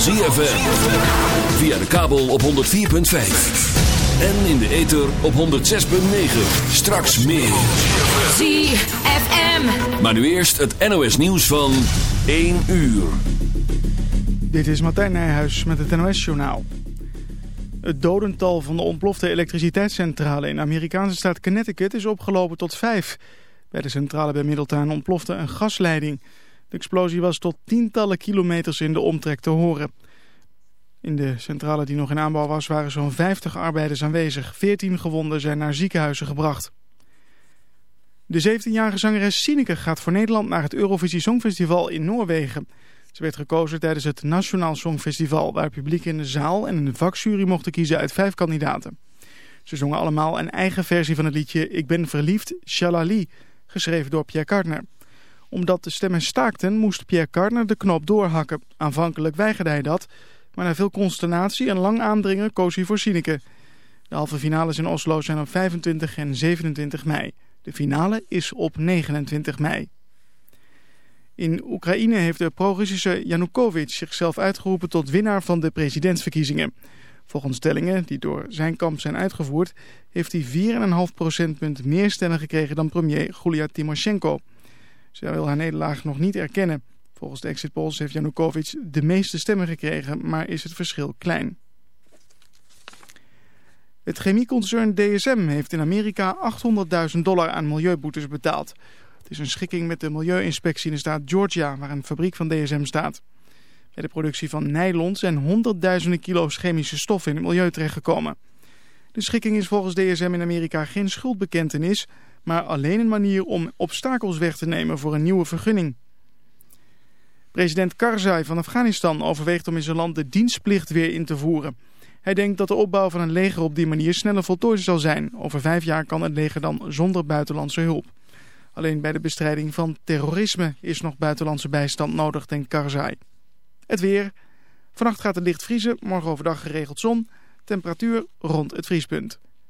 van ZFM. Via de kabel op 104.5. En in de ether op 106.9. Straks meer. ZFM. Maar nu eerst het NOS nieuws van 1 uur. Dit is Martijn Nijhuis met het NOS journaal. Het dodental van de ontplofte elektriciteitscentrale in de Amerikaanse staat Connecticut is opgelopen tot 5. Bij de centrale bij Middletown ontplofte een gasleiding... De explosie was tot tientallen kilometers in de omtrek te horen. In de centrale die nog in aanbouw was waren zo'n 50 arbeiders aanwezig. 14 gewonden zijn naar ziekenhuizen gebracht. De 17-jarige zangeres Sineke gaat voor Nederland naar het Eurovisie Songfestival in Noorwegen. Ze werd gekozen tijdens het Nationaal Songfestival... waar publiek in de zaal en de vakjury mochten kiezen uit vijf kandidaten. Ze zongen allemaal een eigen versie van het liedje Ik ben verliefd, Shalali... geschreven door Pierre Kartner omdat de stemmen staakten moest Pierre Cardner de knop doorhakken. Aanvankelijk weigerde hij dat, maar na veel consternatie en lang aandringen koos hij voor Sineke. De halve finales in Oslo zijn op 25 en 27 mei. De finale is op 29 mei. In Oekraïne heeft de pro-Russische Yanukovych zichzelf uitgeroepen tot winnaar van de presidentsverkiezingen. Volgens tellingen die door zijn kamp zijn uitgevoerd, heeft hij 4,5 procentpunt meer stemmen gekregen dan premier Julia Timoshenko. Zij wil haar nederlaag nog niet erkennen. Volgens de exit polls heeft Janukovic de meeste stemmen gekregen, maar is het verschil klein. Het chemieconcern DSM heeft in Amerika 800.000 dollar aan milieuboetes betaald. Het is een schikking met de milieuinspectie in de staat Georgia, waar een fabriek van DSM staat. Bij de productie van nylon zijn honderdduizenden kilo's chemische stoffen in het milieu terechtgekomen. De schikking is volgens DSM in Amerika geen schuldbekentenis, maar alleen een manier om obstakels weg te nemen voor een nieuwe vergunning. President Karzai van Afghanistan overweegt om in zijn land de dienstplicht weer in te voeren. Hij denkt dat de opbouw van een leger op die manier sneller voltooid zal zijn. Over vijf jaar kan het leger dan zonder buitenlandse hulp. Alleen bij de bestrijding van terrorisme is nog buitenlandse bijstand nodig, denkt Karzai. Het weer. Vannacht gaat het licht vriezen, morgen overdag geregeld zon. Temperatuur rond het vriespunt.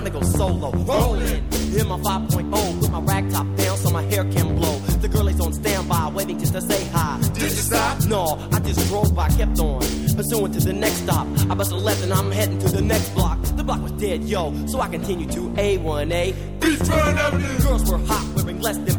Time to go solo. Rolling in my 5.0, put my rag top down so my hair can blow. The girl is on standby, waiting just to say hi. Did you stop? No, I just drove by, kept on. Pursuing to the next stop. I bust a left and I'm heading to the next block. The block was dead, yo, so I continue to A1A. Beachfront Avenue. Girls were hot, wearing less than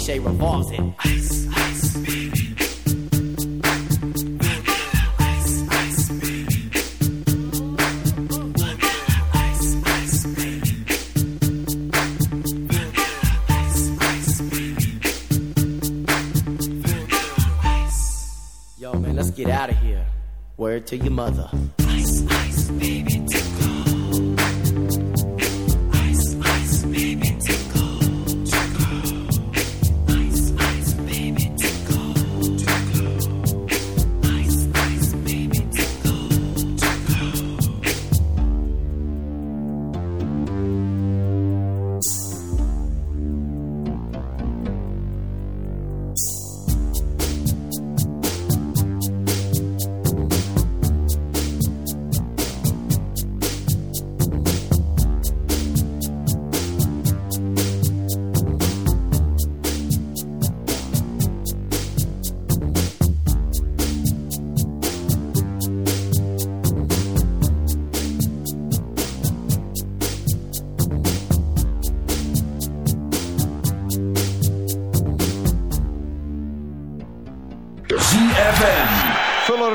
cliche revolves it. Ice, ice, baby. Yo, man, let's get out of here. Word to your mother.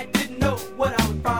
Ride, didn't know what I would find.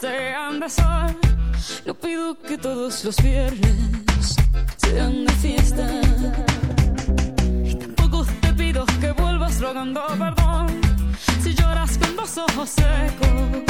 sean de sol. No pido que todos los viernes sean de fiesta. Y tampoco te pido que vuelvas rogando perdón si lloras con los ojos secos.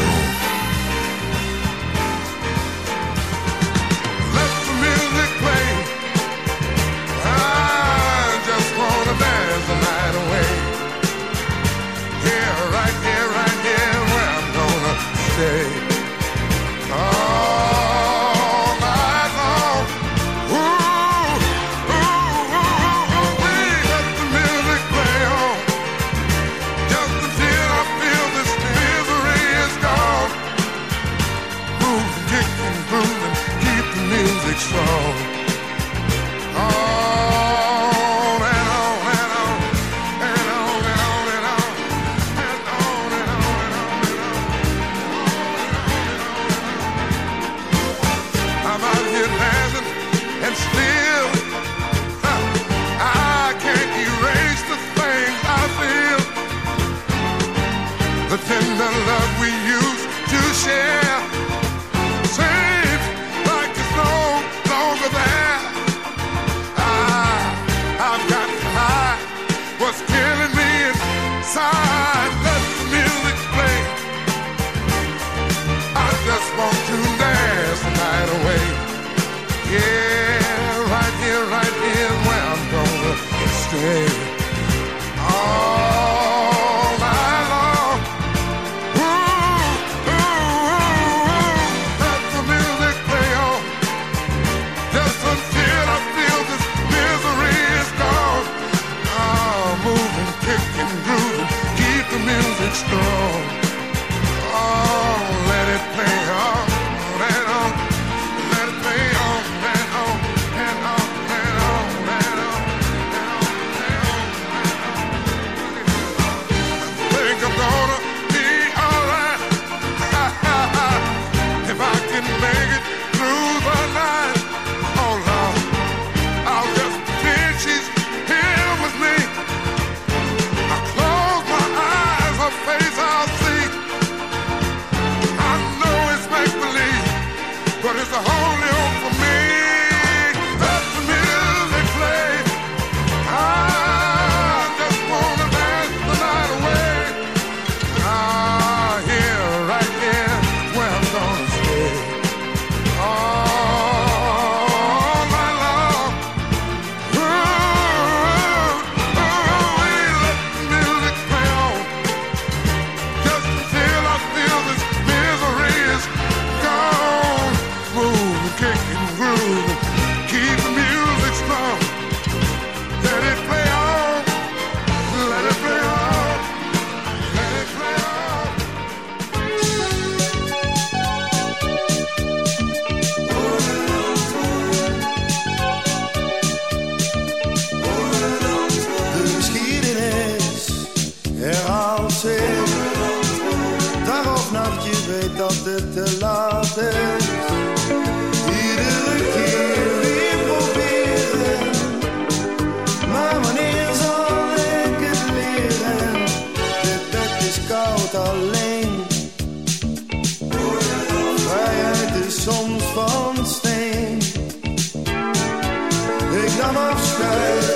что Witam was